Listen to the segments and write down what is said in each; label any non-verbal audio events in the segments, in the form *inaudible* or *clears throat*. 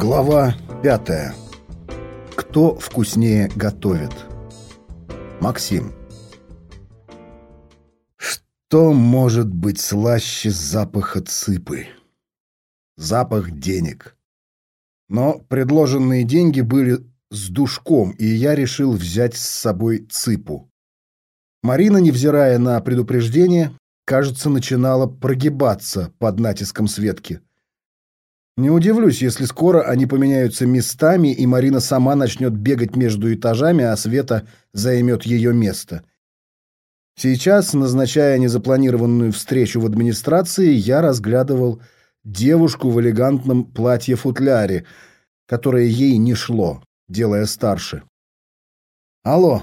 Глава пятая. Кто вкуснее готовит? Максим. Что может быть слаще запаха цыпы? Запах денег. Но предложенные деньги были с душком, и я решил взять с собой цыпу. Марина, невзирая на предупреждение, кажется, начинала прогибаться под натиском Светки. Не удивлюсь, если скоро они поменяются местами, и Марина сама начнет бегать между этажами, а Света займет ее место. Сейчас, назначая незапланированную встречу в администрации, я разглядывал девушку в элегантном платье-футляре, которое ей не шло, делая старше. «Алло.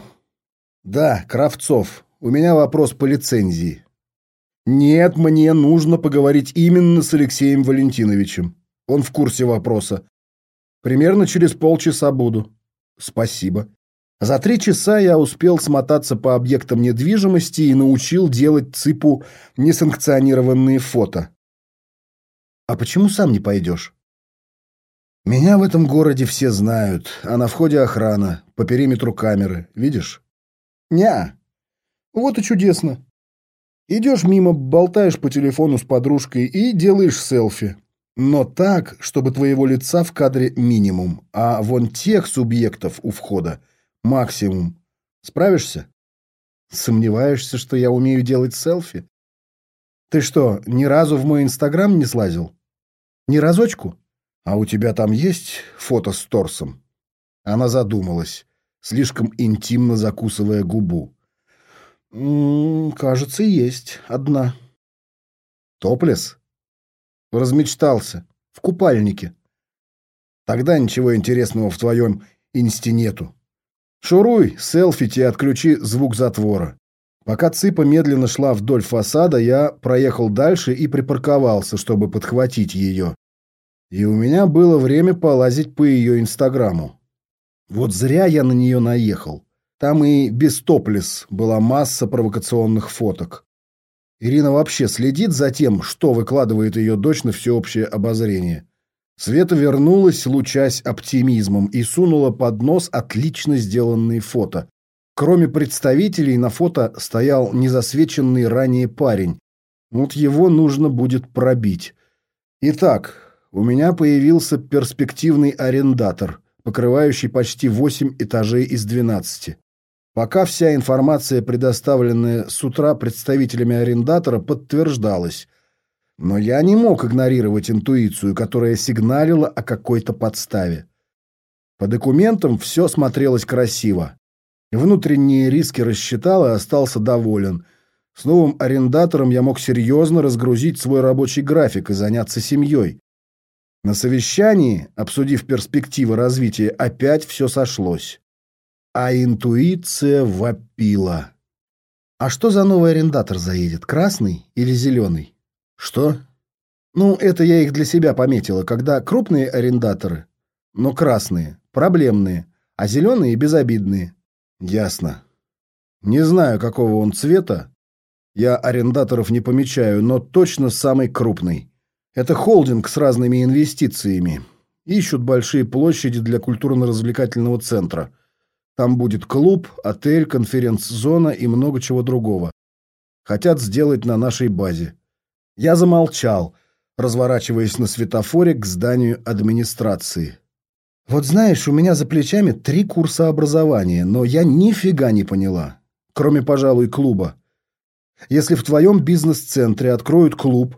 Да, Кравцов. У меня вопрос по лицензии». «Нет, мне нужно поговорить именно с Алексеем Валентиновичем». Он в курсе вопроса. Примерно через полчаса буду. Спасибо. За три часа я успел смотаться по объектам недвижимости и научил делать ЦИПу несанкционированные фото. А почему сам не пойдешь? Меня в этом городе все знают, а на входе охрана, по периметру камеры, видишь? Ня. Вот и чудесно. Идешь мимо, болтаешь по телефону с подружкой и делаешь селфи. Но так, чтобы твоего лица в кадре минимум, а вон тех субъектов у входа максимум. Справишься? Сомневаешься, что я умею делать селфи? Ты что, ни разу в мой инстаграм не слазил? Ни разочку? А у тебя там есть фото с торсом? Она задумалась, слишком интимно закусывая губу. М -м, кажется, есть одна. Топлес? Размечтался. В купальнике. Тогда ничего интересного в твоем инсте нету. Шуруй, селфити и отключи звук затвора. Пока Цыпа медленно шла вдоль фасада, я проехал дальше и припарковался, чтобы подхватить ее. И у меня было время полазить по ее инстаграму. Вот зря я на нее наехал. Там и без топлес была масса провокационных фоток. Ирина вообще следит за тем, что выкладывает ее дочь на всеобщее обозрение. Света вернулась, лучась оптимизмом, и сунула под нос отлично сделанные фото. Кроме представителей, на фото стоял незасвеченный ранее парень. Вот его нужно будет пробить. Итак, у меня появился перспективный арендатор, покрывающий почти 8 этажей из 12. Пока вся информация, предоставленная с утра представителями арендатора, подтверждалась. Но я не мог игнорировать интуицию, которая сигналила о какой-то подставе. По документам все смотрелось красиво. Внутренние риски рассчитал и остался доволен. С новым арендатором я мог серьезно разгрузить свой рабочий график и заняться семьей. На совещании, обсудив перспективы развития, опять все сошлось а интуиция вопила. А что за новый арендатор заедет, красный или зеленый? Что? Ну, это я их для себя пометила, когда крупные арендаторы, но красные, проблемные, а зеленые безобидные. Ясно. Не знаю, какого он цвета. Я арендаторов не помечаю, но точно самый крупный. Это холдинг с разными инвестициями. Ищут большие площади для культурно-развлекательного центра – там будет клуб, отель, конференц-зона и много чего другого. Хотят сделать на нашей базе. Я замолчал, разворачиваясь на светофоре к зданию администрации. Вот знаешь, у меня за плечами три курса образования, но я нифига не поняла, кроме, пожалуй, клуба. Если в твоем бизнес-центре откроют клуб,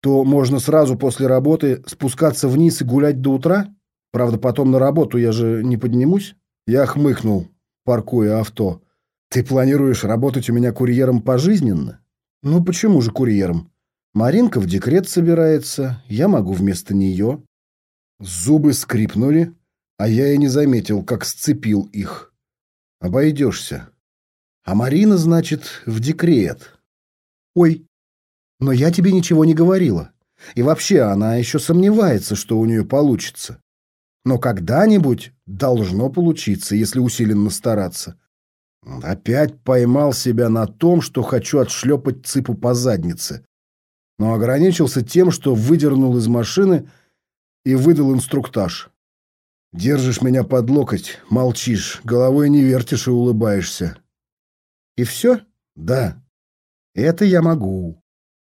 то можно сразу после работы спускаться вниз и гулять до утра? Правда, потом на работу я же не поднимусь. Я хмыкнул, паркуя авто. «Ты планируешь работать у меня курьером пожизненно?» «Ну почему же курьером? Маринка в декрет собирается, я могу вместо нее». Зубы скрипнули, а я и не заметил, как сцепил их. «Обойдешься». «А Марина, значит, в декрет». «Ой, но я тебе ничего не говорила. И вообще она еще сомневается, что у нее получится. Но когда-нибудь должно получиться, если усиленно стараться. Опять поймал себя на том, что хочу отшлепать цыпу по заднице. Но ограничился тем, что выдернул из машины и выдал инструктаж. Держишь меня под локоть, молчишь, головой не вертишь и улыбаешься. И все? Да. Это я могу.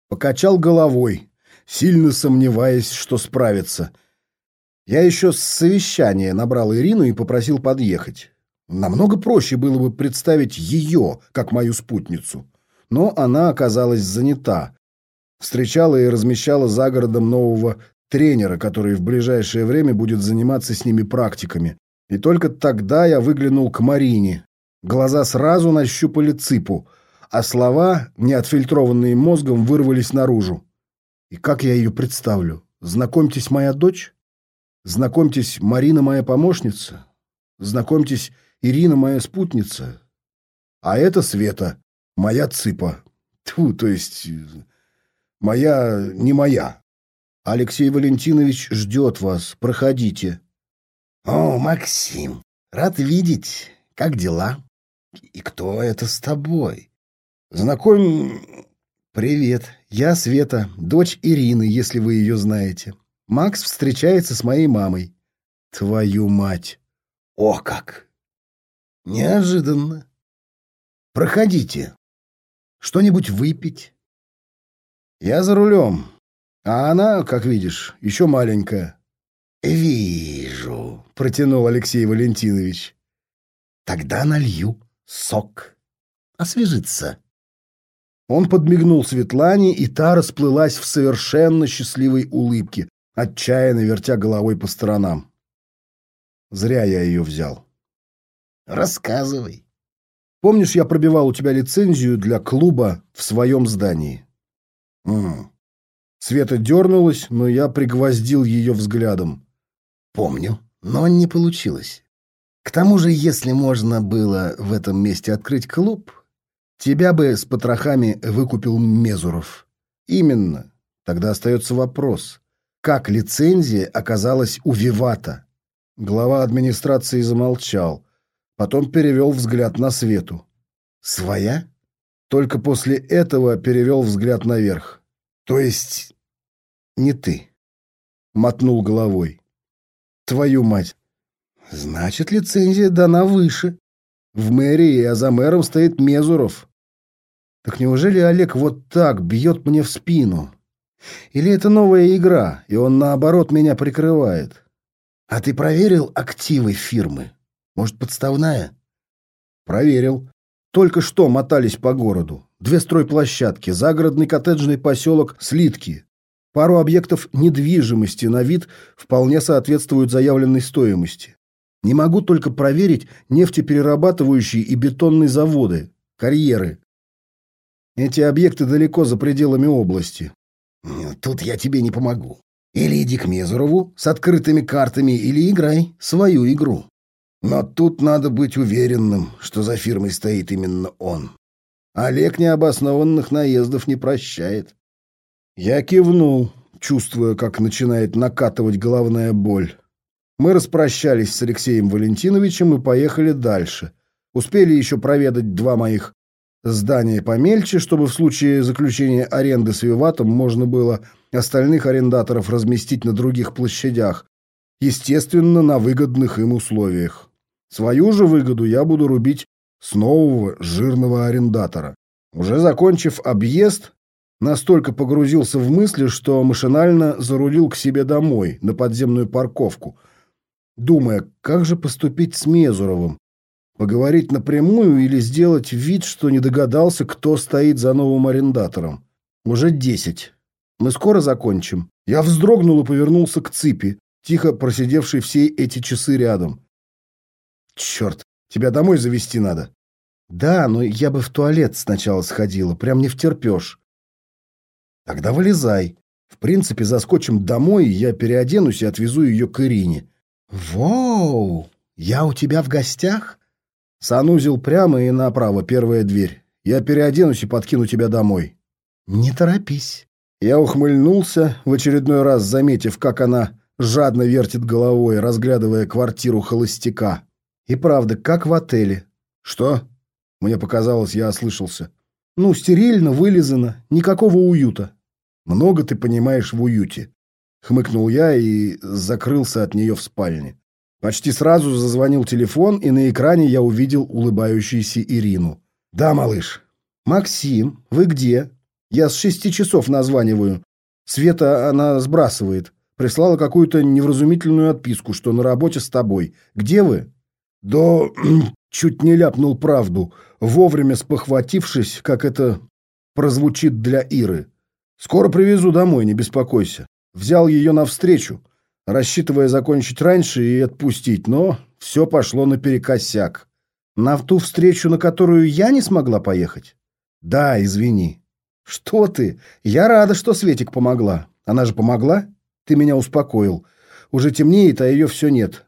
Покачал головой, сильно сомневаясь, что справится. Я еще с совещания набрал Ирину и попросил подъехать. Намного проще было бы представить ее, как мою спутницу. Но она оказалась занята. Встречала и размещала за городом нового тренера, который в ближайшее время будет заниматься с ними практиками. И только тогда я выглянул к Марине. Глаза сразу нащупали цыпу, а слова, не отфильтрованные мозгом, вырвались наружу. И как я ее представлю? Знакомьтесь, моя дочь? Знакомьтесь, Марина моя помощница? Знакомьтесь, Ирина моя спутница? А это Света, моя цыпа. Тьфу, то есть моя не моя. Алексей Валентинович ждет вас. Проходите. О, Максим, рад видеть. Как дела? И кто это с тобой? Знакомь... Привет. Я Света, дочь Ирины, если вы ее знаете. Макс встречается с моей мамой. Твою мать. О, как! Неожиданно. Проходите. Что-нибудь выпить? Я за рулем. А она, как видишь, еще маленькая. «Вижу», — протянул Алексей Валентинович. «Тогда налью сок. Освежиться». Он подмигнул Светлане, и та расплылась в совершенно счастливой улыбке, отчаянно вертя головой по сторонам. Зря я ее взял. «Рассказывай». Помнишь, я пробивал у тебя лицензию для клуба в своем здании? М Света дернулась, но я пригвоздил ее взглядом. Помню, но не получилось. К тому же, если можно было в этом месте открыть клуб, тебя бы с потрохами выкупил Мезуров. Именно. Тогда остается вопрос. Как лицензия оказалась у Вивата? Глава администрации замолчал. Потом перевел взгляд на Свету. Своя? Только после этого перевел взгляд наверх. То есть не ты? Мотнул головой. Твою мать. Значит, лицензия дана выше. В мэрии, а за мэром стоит Мезуров. Так неужели Олег вот так бьет мне в спину? Или это новая игра, и он, наоборот, меня прикрывает? А ты проверил активы фирмы? Может, подставная? Проверил. Только что мотались по городу. Две стройплощадки, загородный коттеджный поселок Слитки. Пару объектов недвижимости на вид вполне соответствуют заявленной стоимости. Не могу только проверить нефтеперерабатывающие и бетонные заводы, карьеры. Эти объекты далеко за пределами области. Тут я тебе не помогу. Или иди к Мезурову с открытыми картами, или играй свою игру. Но тут надо быть уверенным, что за фирмой стоит именно он. Олег необоснованных наездов не прощает. Я кивнул, чувствуя, как начинает накатывать головная боль. Мы распрощались с Алексеем Валентиновичем и поехали дальше. Успели еще проведать два моих здания помельче, чтобы в случае заключения аренды с Виватом можно было остальных арендаторов разместить на других площадях, естественно, на выгодных им условиях. Свою же выгоду я буду рубить с нового жирного арендатора. Уже закончив объезд, настолько погрузился в мысли, что машинально зарулил к себе домой, на подземную парковку, думая, как же поступить с Мезуровым, поговорить напрямую или сделать вид, что не догадался, кто стоит за новым арендатором. Уже десять. Мы скоро закончим. Я вздрогнул и повернулся к Ципи, тихо просидевшей все эти часы рядом. Черт, тебя домой завести надо. Да, но я бы в туалет сначала сходила, прям не втерпешь. Тогда вылезай. В принципе, заскочим домой, я переоденусь и отвезу ее к Ирине. Воу, я у тебя в гостях? Санузел прямо и направо, первая дверь. Я переоденусь и подкину тебя домой. Не торопись. Я ухмыльнулся, в очередной раз заметив, как она жадно вертит головой, разглядывая квартиру холостяка. И правда, как в отеле. Что? Мне показалось, я ослышался. Ну, стерильно, вылизано, никакого уюта. Много ты понимаешь в уюте. хмыкнул я и закрылся от нее в спальне. Почти сразу зазвонил телефон, и на экране я увидел улыбающуюся Ирину. «Да, малыш». «Максим, вы где?» «Я с шести часов названиваю. Света она сбрасывает. Прислала какую-то невразумительную отписку, что на работе с тобой. Где вы?» «Да *clears throat* чуть не ляпнул правду, вовремя спохватившись, как это прозвучит для Иры. Скоро привезу домой, не беспокойся. Взял ее навстречу, рассчитывая закончить раньше и отпустить, но все пошло наперекосяк. На ту встречу, на которую я не смогла поехать? Да, извини. Что ты? Я рада, что Светик помогла. Она же помогла? Ты меня успокоил. Уже темнеет, а ее все нет.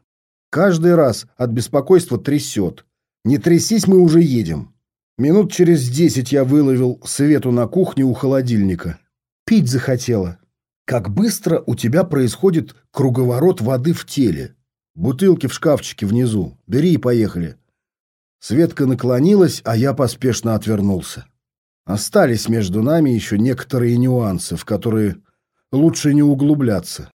Каждый раз от беспокойства трясет. Не трясись, мы уже едем. Минут через десять я выловил Свету на кухне у холодильника. Пить захотела. Как быстро у тебя происходит круговорот воды в теле. Бутылки в шкафчике внизу. Бери и поехали. Светка наклонилась, а я поспешно отвернулся. Остались между нами еще некоторые нюансы, в которые лучше не углубляться.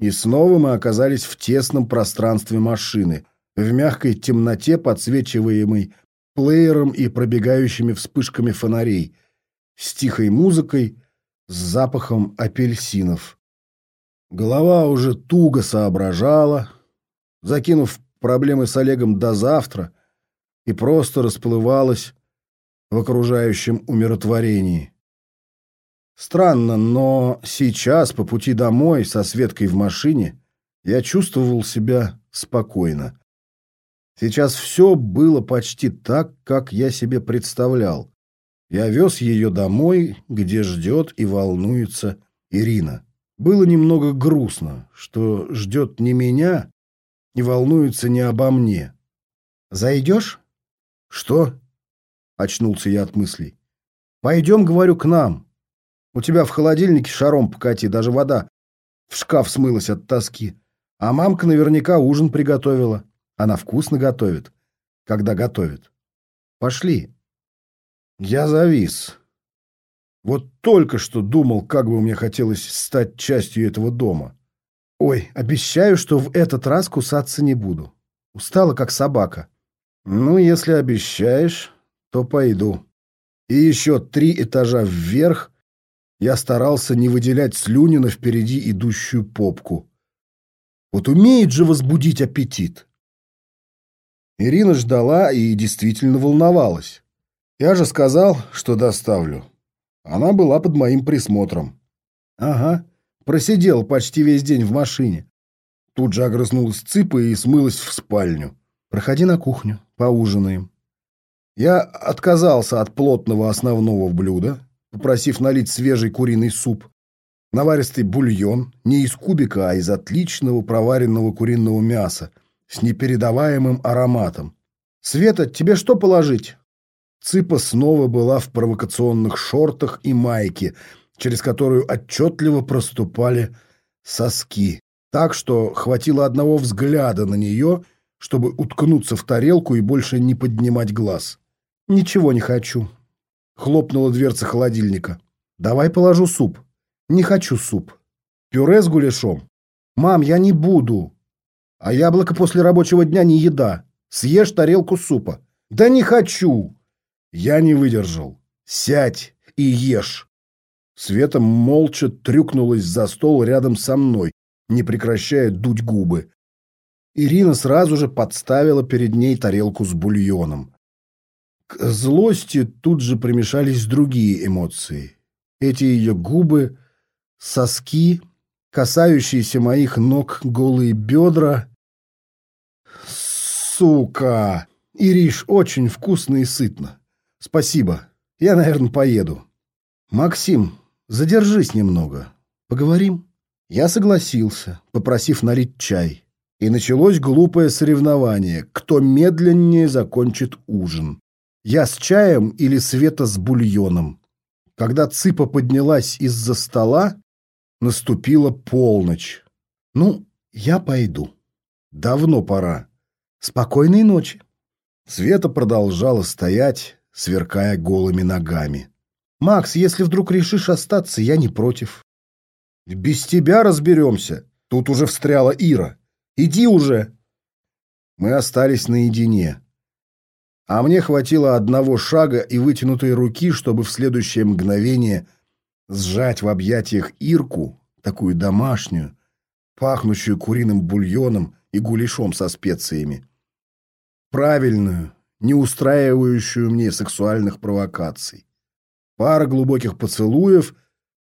И снова мы оказались в тесном пространстве машины, в мягкой темноте, подсвечиваемой плеером и пробегающими вспышками фонарей, с тихой музыкой, с запахом апельсинов. Голова уже туго соображала, закинув проблемы с Олегом до завтра, и просто расплывалась в окружающем умиротворении. Странно, но сейчас, по пути домой, со Светкой в машине, я чувствовал себя спокойно. Сейчас все было почти так, как я себе представлял. Я вез ее домой, где ждет и волнуется Ирина. Было немного грустно, что ждет не меня и волнуется не обо мне. «Зайдешь?» «Что?» — очнулся я от мыслей. «Пойдем, говорю, к нам. У тебя в холодильнике шаром покати, даже вода в шкаф смылась от тоски. А мамка наверняка ужин приготовила». Она вкусно готовит, когда готовит. Пошли. Я завис. Вот только что думал, как бы мне хотелось стать частью этого дома. Ой, обещаю, что в этот раз кусаться не буду. Устала, как собака. Ну, если обещаешь, то пойду. И еще три этажа вверх я старался не выделять слюни на впереди идущую попку. Вот умеет же возбудить аппетит. Ирина ждала и действительно волновалась. Я же сказал, что доставлю. Она была под моим присмотром. Ага, просидел почти весь день в машине. Тут же огрызнулась цыпа и смылась в спальню. Проходи на кухню, поужинаем. Я отказался от плотного основного блюда, попросив налить свежий куриный суп, наваристый бульон, не из кубика, а из отличного проваренного куриного мяса, с непередаваемым ароматом. «Света, тебе что положить?» Цыпа снова была в провокационных шортах и майке, через которую отчетливо проступали соски, так что хватило одного взгляда на нее, чтобы уткнуться в тарелку и больше не поднимать глаз. «Ничего не хочу», — хлопнула дверца холодильника. «Давай положу суп». «Не хочу суп». «Пюре с гуляшом». «Мам, я не буду», а яблоко после рабочего дня не еда. Съешь тарелку супа. Да не хочу. Я не выдержал. Сядь и ешь. Света молча трюкнулась за стол рядом со мной, не прекращая дуть губы. Ирина сразу же подставила перед ней тарелку с бульоном. К злости тут же примешались другие эмоции. Эти ее губы, соски, касающиеся моих ног голые бедра. Сука! Ириш, очень вкусно и сытно. Спасибо. Я, наверное, поеду. Максим, задержись немного. Поговорим? Я согласился, попросив налить чай. И началось глупое соревнование, кто медленнее закончит ужин. Я с чаем или Света с бульоном. Когда Цыпа поднялась из-за стола, Наступила полночь. Ну, я пойду. Давно пора. Спокойной ночи. Света продолжала стоять, сверкая голыми ногами. «Макс, если вдруг решишь остаться, я не против. Без тебя разберемся. Тут уже встряла Ира. Иди уже. Мы остались наедине. А мне хватило одного шага и вытянутой руки, чтобы в следующее мгновение сжать в объятиях Ирку, такую домашнюю, пахнущую куриным бульоном и гуляшом со специями. Правильную, не устраивающую мне сексуальных провокаций. Пара глубоких поцелуев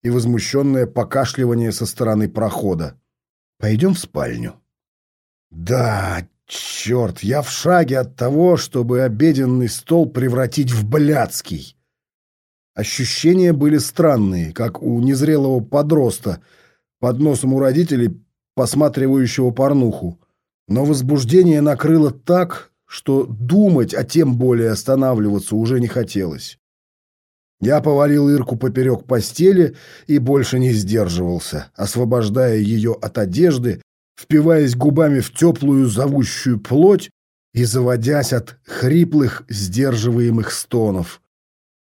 и возмущенное покашливание со стороны прохода. «Пойдем в спальню». «Да, черт, я в шаге от того, чтобы обеденный стол превратить в блядский». Ощущения были странные, как у незрелого подроста под носом у родителей, посматривающего порнуху. Но возбуждение накрыло так, что думать, а тем более останавливаться уже не хотелось. Я повалил Ирку поперек постели и больше не сдерживался, освобождая ее от одежды, впиваясь губами в теплую зовущую плоть и заводясь от хриплых, сдерживаемых стонов.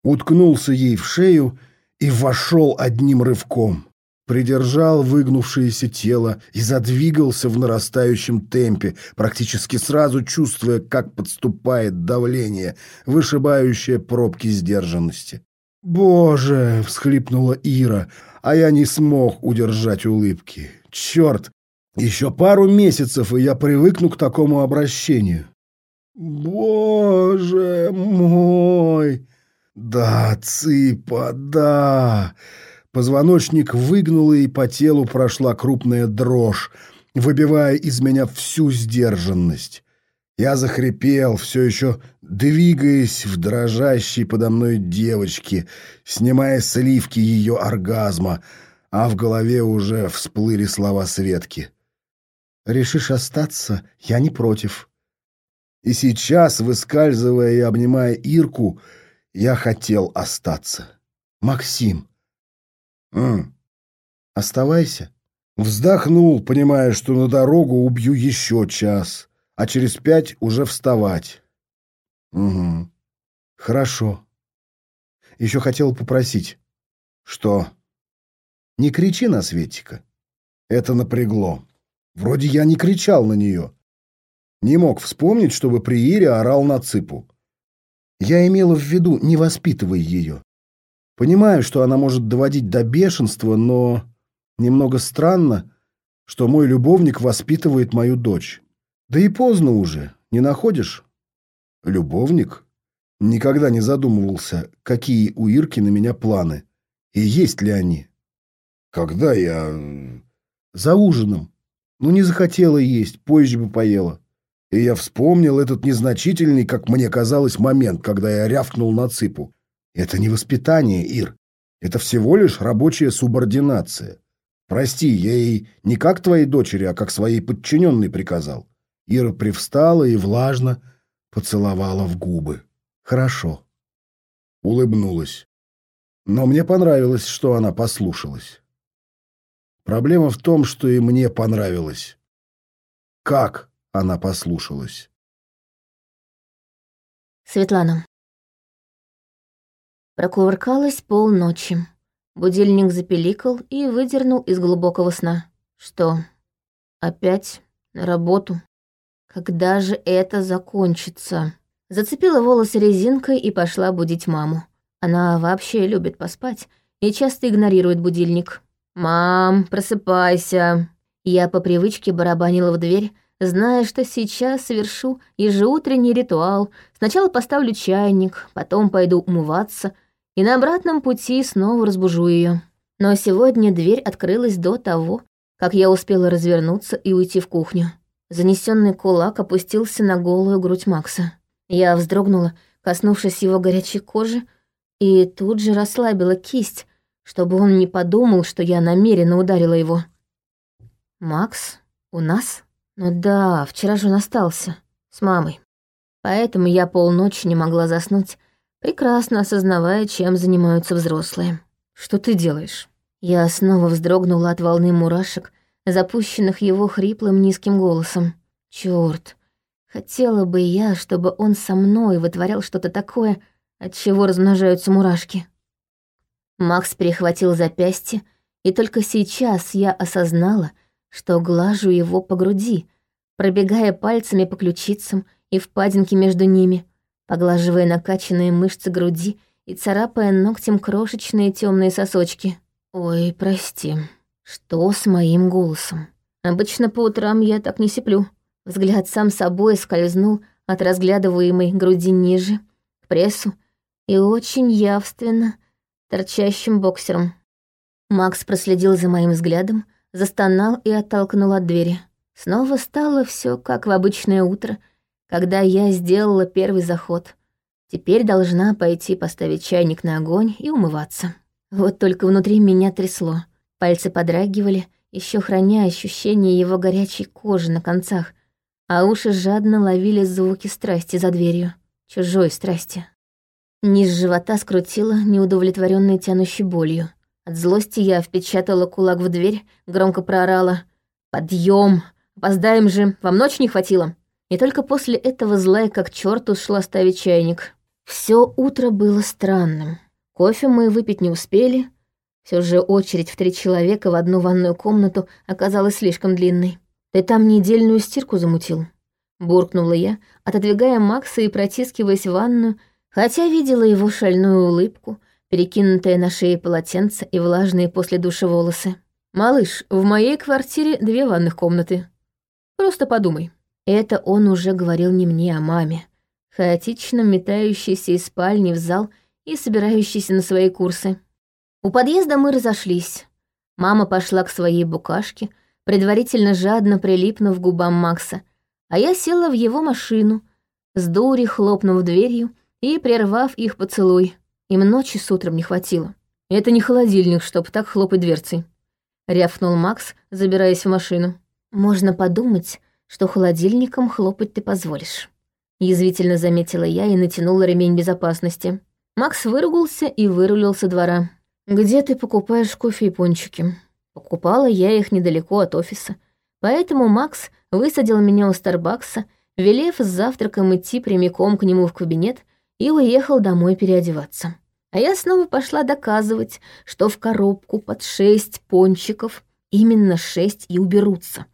Уткнулся ей в шею и вошел одним рывком. Придержал выгнувшееся тело и задвигался в нарастающем темпе, практически сразу чувствуя, как подступает давление, вышибающее пробки сдержанности. «Боже!» — всхлипнула Ира, а я не смог удержать улыбки. «Черт! Еще пару месяцев, и я привыкну к такому обращению». «Боже мой!» «Да, цыпа, да!» Позвоночник выгнуло, и по телу прошла крупная дрожь, выбивая из меня всю сдержанность. Я захрипел, все еще двигаясь в дрожащей подо мной девочке, снимая сливки ее оргазма, а в голове уже всплыли слова Светки. «Решишь остаться? Я не против». И сейчас, выскальзывая и обнимая Ирку, я хотел остаться. «Максим». «М, оставайся». Вздохнул, понимая, что на дорогу убью еще час а через пять уже вставать. Угу. Хорошо. Еще хотел попросить. Что? Не кричи на Светика. Это напрягло. Вроде я не кричал на нее. Не мог вспомнить, чтобы при Ире орал на цыпу. Я имела в виду, не воспитывай ее. Понимаю, что она может доводить до бешенства, но немного странно, что мой любовник воспитывает мою дочь. Да и поздно уже, не находишь? Любовник? Никогда не задумывался, какие у Ирки на меня планы. И есть ли они? Когда я... За ужином. Ну, не захотела есть, позже бы поела. И я вспомнил этот незначительный, как мне казалось, момент, когда я рявкнул на цыпу. Это не воспитание, Ир. Это всего лишь рабочая субординация. Прости, я ей не как твоей дочери, а как своей подчиненной приказал. Ира привстала и влажно поцеловала в губы. «Хорошо». Улыбнулась. Но мне понравилось, что она послушалась. Проблема в том, что и мне понравилось. Как она послушалась. Светлана. Прокувыркалась полночи. Будильник запеликал и выдернул из глубокого сна. Что, опять на работу? Когда же это закончится? Зацепила волосы резинкой и пошла будить маму. Она вообще любит поспать и часто игнорирует будильник. «Мам, просыпайся!» Я по привычке барабанила в дверь, зная, что сейчас совершу ежеутренний ритуал. Сначала поставлю чайник, потом пойду умываться, и на обратном пути снова разбужу ее. Но сегодня дверь открылась до того, как я успела развернуться и уйти в кухню. Занесенный кулак опустился на голую грудь Макса. Я вздрогнула, коснувшись его горячей кожи, и тут же расслабила кисть, чтобы он не подумал, что я намеренно ударила его. «Макс? У нас? Ну да, вчера же он остался. С мамой. Поэтому я полночи не могла заснуть, прекрасно осознавая, чем занимаются взрослые. Что ты делаешь?» Я снова вздрогнула от волны мурашек, запущенных его хриплым низким голосом. Чёрт, хотела бы я, чтобы он со мной вытворял что-то такое, от чего размножаются мурашки. Макс перехватил запястье И только сейчас я осознала, что глажу его по груди, пробегая пальцами по ключицам и впадинке между ними, поглаживая накачанные мышцы груди и царапая ногтем крошечные темные сосочки. «Ой, прости, что с моим голосом? Обычно по утрам я так не сиплю». Взгляд сам собой скользнул от разглядываемой груди ниже, к прессу, и очень явственно торчащим боксером. Макс проследил за моим взглядом, застонал и оттолкнул от двери. Снова стало все как в обычное утро, когда я сделала первый заход. Теперь должна пойти поставить чайник на огонь и умываться. Вот только внутри меня трясло. Пальцы подрагивали, еще храня ощущение его горячей кожи на концах, а уши жадно ловили звуки страсти за дверью. Чужой страсти. Низ живота скрутило неудовлетворенной тянущей болью. От злости я впечатала кулак в дверь, громко проорала «Подъем! Опоздаем же! Вам ночи не хватило!» И только после этого злая как черт ушла ставить чайник. Все утро было странным. Кофе мы выпить не успели. Все же очередь в три человека в одну ванную комнату оказалась слишком длинной. «Ты там недельную стирку замутил?» Буркнула я, отодвигая Макса и протискиваясь в ванную, хотя видела его шальную улыбку, перекинутое на шее полотенце и влажные после душа волосы. «Малыш, в моей квартире две ванных комнаты. Просто подумай». Это он уже говорил не мне, а маме, хаотично метающейся из спальни в зал и собирающейся на свои курсы. У подъезда мы разошлись. Мама пошла к своей букашке, предварительно жадно прилипнув к губам Макса, а я села в его машину, с дури хлопнув дверью и прервав их поцелуй. Им ночи с утром не хватило. Это не холодильник, чтоб так хлопать дверцей. Рявкнул Макс, забираясь в машину. Можно подумать, что холодильником хлопать ты позволишь. Язвительно заметила я и натянула ремень безопасности. Макс выругался и вырулил со двора. «Где ты покупаешь кофе и пончики?» Покупала я их недалеко от офиса. Поэтому Макс высадил меня у Старбакса, велев с завтраком идти прямиком к нему в кабинет и уехал домой переодеваться. А я снова пошла доказывать, что в коробку под шесть пончиков именно шесть и уберутся.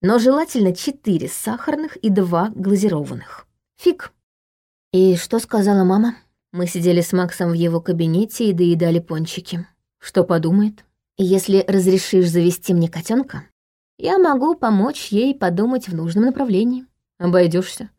Но желательно четыре сахарных и два глазированных. Фиг. И что сказала мама? Мы сидели с Максом в его кабинете и доедали пончики. Что подумает? Если разрешишь завести мне котенка, я могу помочь ей подумать в нужном направлении. Обойдешься.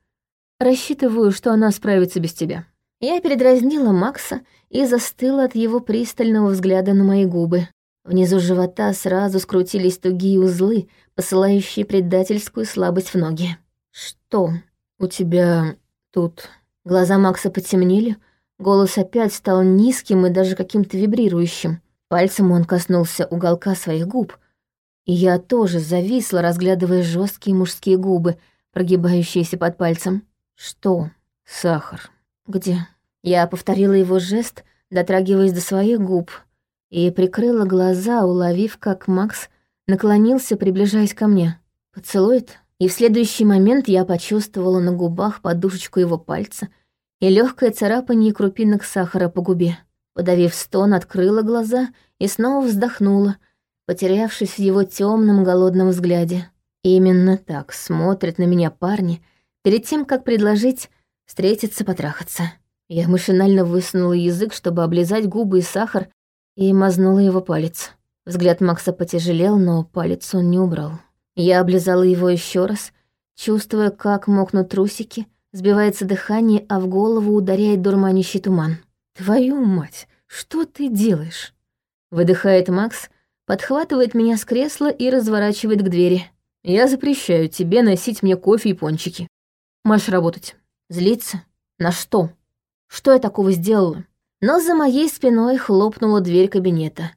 Рассчитываю, что она справится без тебя». Я передразнила Макса и застыла от его пристального взгляда на мои губы. Внизу живота сразу скрутились тугие узлы, посылающие предательскую слабость в ноги. «Что у тебя тут?» Глаза Макса потемнели, голос опять стал низким и даже каким-то вибрирующим. Пальцем он коснулся уголка своих губ, и я тоже зависла, разглядывая жесткие мужские губы, прогибающиеся под пальцем. «Что? Сахар. Где?» Я повторила его жест, дотрагиваясь до своих губ, и прикрыла глаза, уловив, как Макс наклонился, приближаясь ко мне. Поцелует, и в следующий момент я почувствовала на губах подушечку его пальца и легкое царапание крупинок сахара по губе. Подавив стон, открыла глаза и снова вздохнула, потерявшись в его темном голодном взгляде. Именно так смотрят на меня парни — перед тем, как предложить встретиться, потрахаться. Я машинально высунула язык, чтобы облизать губы и сахар, и мазнула его палец. Взгляд Макса потяжелел, но палец он не убрал. Я облизала его еще раз, чувствуя, как мокнут трусики, сбивается дыхание, а в голову ударяет дурманящий туман. «Твою мать, что ты делаешь?» Выдыхает Макс, подхватывает меня с кресла и разворачивает к двери. «Я запрещаю тебе носить мне кофе и пончики. Можешь работать. Злиться? На что? Что я такого сделала? Но за моей спиной хлопнула дверь кабинета.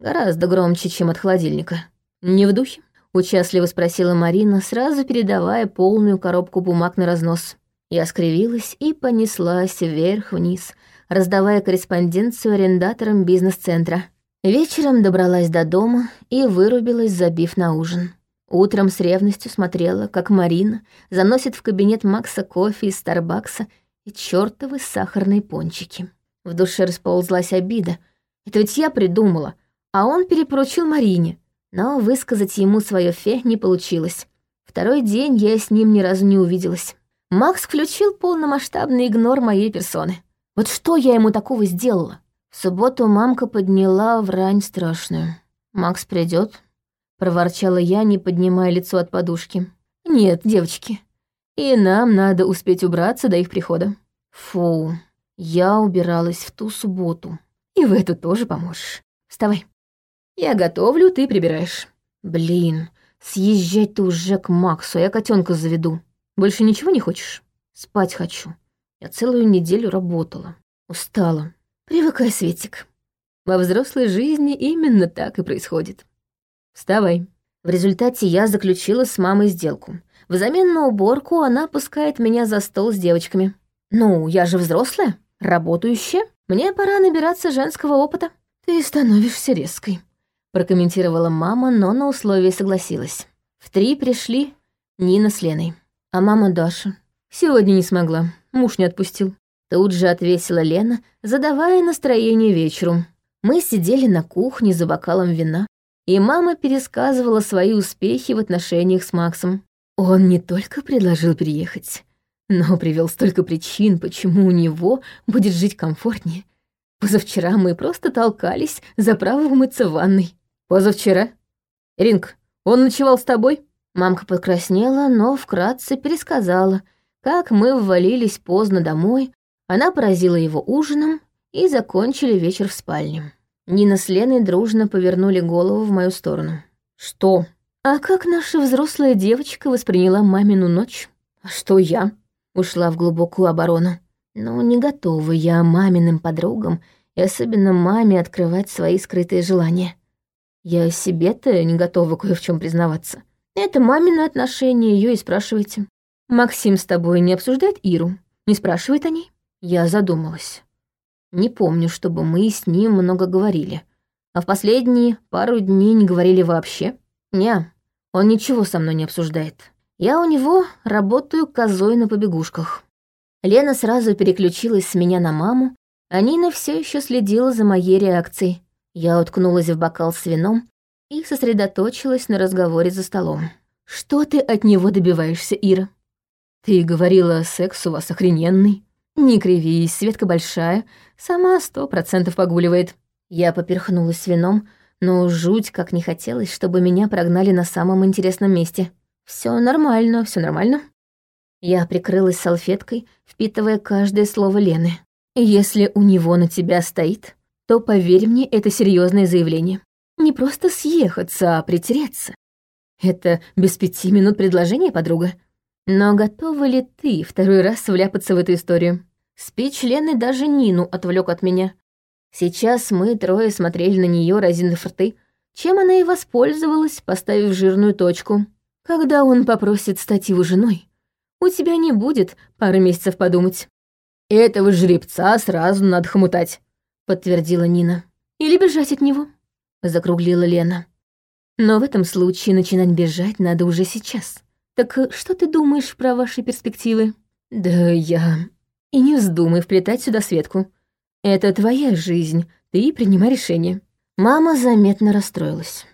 Гораздо громче, чем от холодильника. «Не в духе?» — участливо спросила Марина, сразу передавая полную коробку бумаг на разнос. Я скривилась и понеслась вверх-вниз, раздавая корреспонденцию арендаторам бизнес-центра. Вечером добралась до дома и вырубилась, забив на ужин. Утром с ревностью смотрела, как Марина заносит в кабинет Макса кофе из Старбакса и чёртовы сахарные пончики. В душе расползлась обида. Это ведь я придумала, а он перепоручил Марине, но высказать ему свое фе не получилось. Второй день я с ним ни разу не увиделась. Макс включил полномасштабный игнор моей персоны. Вот что я ему такого сделала? В субботу мамка подняла врань страшную. «Макс придет, проворчала я, не поднимая лицо от подушки. «Нет, девочки, и нам надо успеть убраться до их прихода». «Фу, я убиралась в ту субботу. И в эту тоже поможешь. Вставай. Я готовлю, ты прибираешь». «Блин, съезжать ты уже к Максу, я котенка заведу. Больше ничего не хочешь?» «Спать хочу. Я целую неделю работала. Устала. Привыкай, Светик. Во взрослой жизни именно так и происходит. Вставай. В результате я заключила с мамой сделку. Взамен на уборку она пускает меня за стол с девочками. Ну, я же взрослая, работающая. Мне пора набираться женского опыта. Ты становишься резкой, прокомментировала мама, но на условие согласилась. В три пришли Нина с Леной. А мама Даша сегодня не смогла, муж не отпустил. Тут же отвесила Лена, задавая настроение вечеру. Мы сидели на кухне за бокалом вина, и мама пересказывала свои успехи в отношениях с Максом. Он не только предложил приехать, но привел столько причин, почему у него будет жить комфортнее. Позавчера мы просто толкались за право умыться в ванной. Позавчера? Ринг, он ночевал с тобой? Мамка покраснела, но вкратце пересказала, как мы ввалились поздно домой, она поразила его ужином и закончили вечер в спальне. Нина с Леной дружно повернули голову в мою сторону. «Что? А как наша взрослая девочка восприняла мамину ночь? А что я?» Ушла в глубокую оборону. «Ну, не готова я маминым подругам и особенно маме открывать свои скрытые желания. Я себе-то не готова кое в чем признаваться. Это мамины отношения, ее и спрашивайте. Максим с тобой не обсуждает Иру? Не спрашивает о ней?» Я задумалась. Не помню, чтобы мы с ним много говорили. А в последние пару дней не говорили вообще. Не, он ничего со мной не обсуждает. Я у него работаю козой на побегушках. Лена сразу переключилась с меня на маму, а Нина все еще следила за моей реакцией. Я уткнулась в бокал с вином и сосредоточилась на разговоре за столом. «Что ты от него добиваешься, Ира?» «Ты говорила, секс у вас охрененный», «Не кривись, Светка большая, сама сто процентов погуливает». Я поперхнулась вином, но жуть как не хотелось, чтобы меня прогнали на самом интересном месте. Все нормально, все нормально». Я прикрылась салфеткой, впитывая каждое слово Лены. «Если у него на тебя стоит, то, поверь мне, это серьезное заявление. Не просто съехаться, а притереться. Это без пяти минут предложение, подруга. Но готова ли ты второй раз вляпаться в эту историю? Спич Лены даже Нину отвлек от меня. Сейчас мы трое смотрели на нее, разинув рты, чем она и воспользовалась, поставив жирную точку. Когда он попросит стать его женой, у тебя не будет пары месяцев подумать. «Этого жеребца сразу надо хомутать», — подтвердила Нина. «Или бежать от него», — закруглила Лена. «Но в этом случае начинать бежать надо уже сейчас. Так что ты думаешь про ваши перспективы?» «Да я...» «И не вздумай вплетать сюда Светку. Это твоя жизнь, ты принимай решение». Мама заметно расстроилась.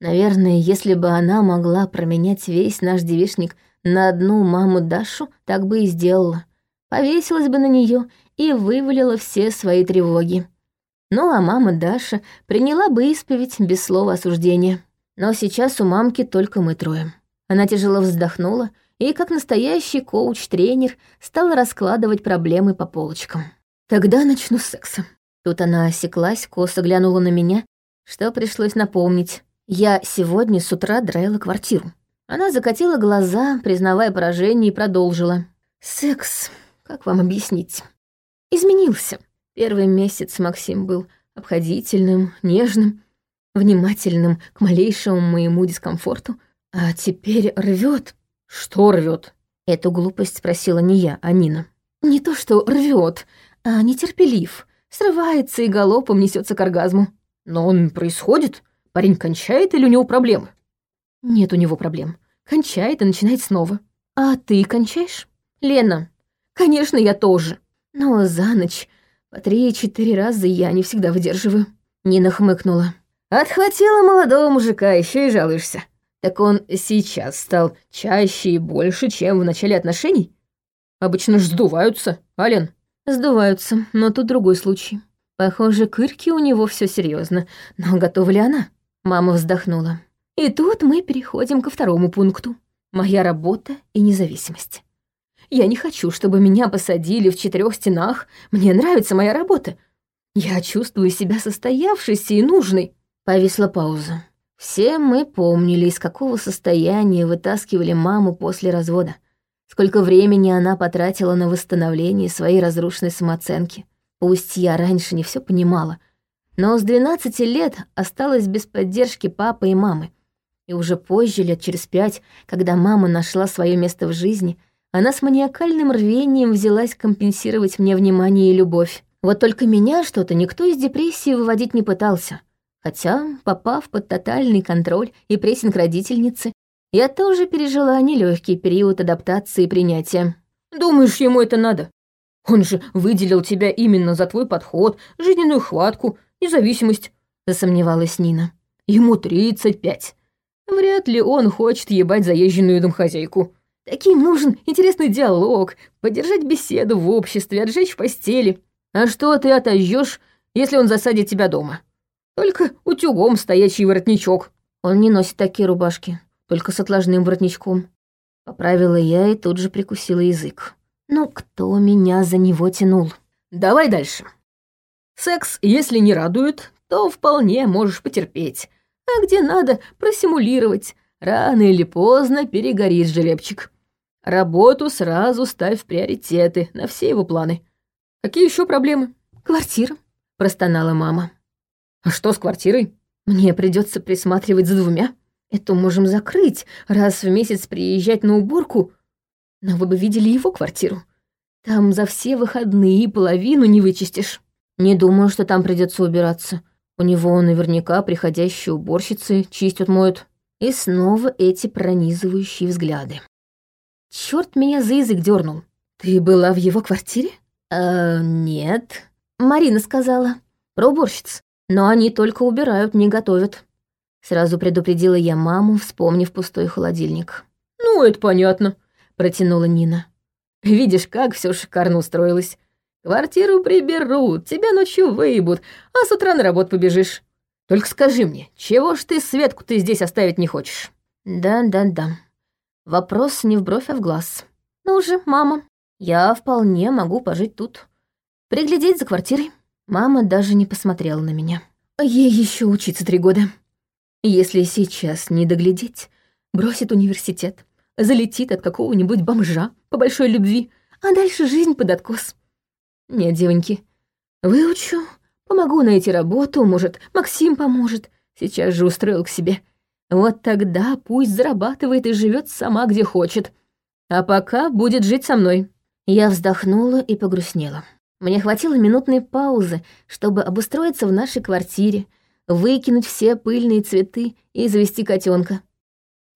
Наверное, если бы она могла променять весь наш девишник на одну маму Дашу, так бы и сделала. Повесилась бы на нее и вывалила все свои тревоги. Ну а мама Даша приняла бы исповедь без слова осуждения. Но сейчас у мамки только мы трое. Она тяжело вздохнула и, как настоящий коуч-тренер, стала раскладывать проблемы по полочкам. «Тогда начну с секса». Тут она осеклась, косо глянула на меня, что пришлось напомнить. Я сегодня с утра драила квартиру. Она закатила глаза, признавая поражение, и продолжила. «Секс, как вам объяснить? Изменился. Первый месяц Максим был обходительным, нежным, внимательным к малейшему моему дискомфорту, а теперь рвет. Что рвет? Эту глупость спросила не я, а Нина. Не то, что рвет, а нетерпелив. Срывается и галопом несется к оргазму. Но он происходит? Парень кончает или у него проблемы? Нет у него проблем. Кончает и начинает снова. А ты кончаешь? Лена. Конечно, я тоже. Но за ночь по три-четыре раза я не всегда выдерживаю. Нина хмыкнула. Отхватила молодого мужика, еще и жалуешься. Так он сейчас стал чаще и больше, чем в начале отношений? Обычно ж сдуваются, Ален. Сдуваются, но тут другой случай. Похоже, к Ирке у него все серьезно, но готова ли она? Мама вздохнула. И тут мы переходим ко второму пункту. Моя работа и независимость. Я не хочу, чтобы меня посадили в четырех стенах. Мне нравится моя работа. Я чувствую себя состоявшейся и нужной. Повисла пауза. Все мы помнили, из какого состояния вытаскивали маму после развода. Сколько времени она потратила на восстановление своей разрушенной самооценки. Пусть я раньше не все понимала, но с 12 лет осталась без поддержки папы и мамы. И уже позже, лет через пять, когда мама нашла свое место в жизни, она с маниакальным рвением взялась компенсировать мне внимание и любовь. Вот только меня что-то никто из депрессии выводить не пытался. Хотя, попав под тотальный контроль и прессинг родительницы, я тоже пережила нелегкий период адаптации и принятия. «Думаешь, ему это надо?» Он же выделил тебя именно за твой подход, жизненную хватку, независимость», — засомневалась Нина. «Ему тридцать пять. Вряд ли он хочет ебать заезженную домхозяйку. Таким нужен интересный диалог, поддержать беседу в обществе, отжечь в постели. А что ты отожжешь, если он засадит тебя дома? Только утюгом стоячий воротничок». Он не носит такие рубашки, только с отложным воротничком. Поправила я и тут же прикусила язык. Ну, кто меня за него тянул? Давай дальше. Секс, если не радует, то вполне можешь потерпеть. А где надо, просимулировать. Рано или поздно перегорит жеребчик. Работу сразу ставь в приоритеты на все его планы. Какие еще проблемы? Квартира, простонала мама. А что с квартирой? Мне придется присматривать за двумя. Эту можем закрыть, раз в месяц приезжать на уборку, но вы бы видели его квартиру. Там за все выходные половину не вычистишь. Не думаю, что там придется убираться. У него наверняка приходящие уборщицы чистят, моют. И снова эти пронизывающие взгляды. Черт меня за язык дернул. Ты была в его квартире? Э, нет. Марина сказала. Про уборщиц. Но они только убирают, не готовят. Сразу предупредила я маму, вспомнив пустой холодильник. Ну, это понятно протянула Нина. «Видишь, как все шикарно устроилось. Квартиру приберут, тебя ночью выебут, а с утра на работу побежишь. Только скажи мне, чего ж ты Светку ты здесь оставить не хочешь?» «Да-да-да. Вопрос не в бровь, а в глаз. Ну же, мама, я вполне могу пожить тут. Приглядеть за квартирой». Мама даже не посмотрела на меня. Ей еще учиться три года. Если сейчас не доглядеть, бросит университет, залетит от какого-нибудь бомжа по большой любви, а дальше жизнь под откос. Нет, девоньки, выучу, помогу найти работу, может, Максим поможет, сейчас же устроил к себе. Вот тогда пусть зарабатывает и живет сама, где хочет. А пока будет жить со мной. Я вздохнула и погрустнела. Мне хватило минутной паузы, чтобы обустроиться в нашей квартире, выкинуть все пыльные цветы и завести котенка.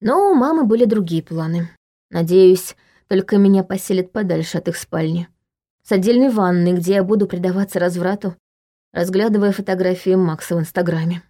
Но у мамы были другие планы. Надеюсь, только меня поселят подальше от их спальни. С отдельной ванной, где я буду предаваться разврату, разглядывая фотографии Макса в Инстаграме.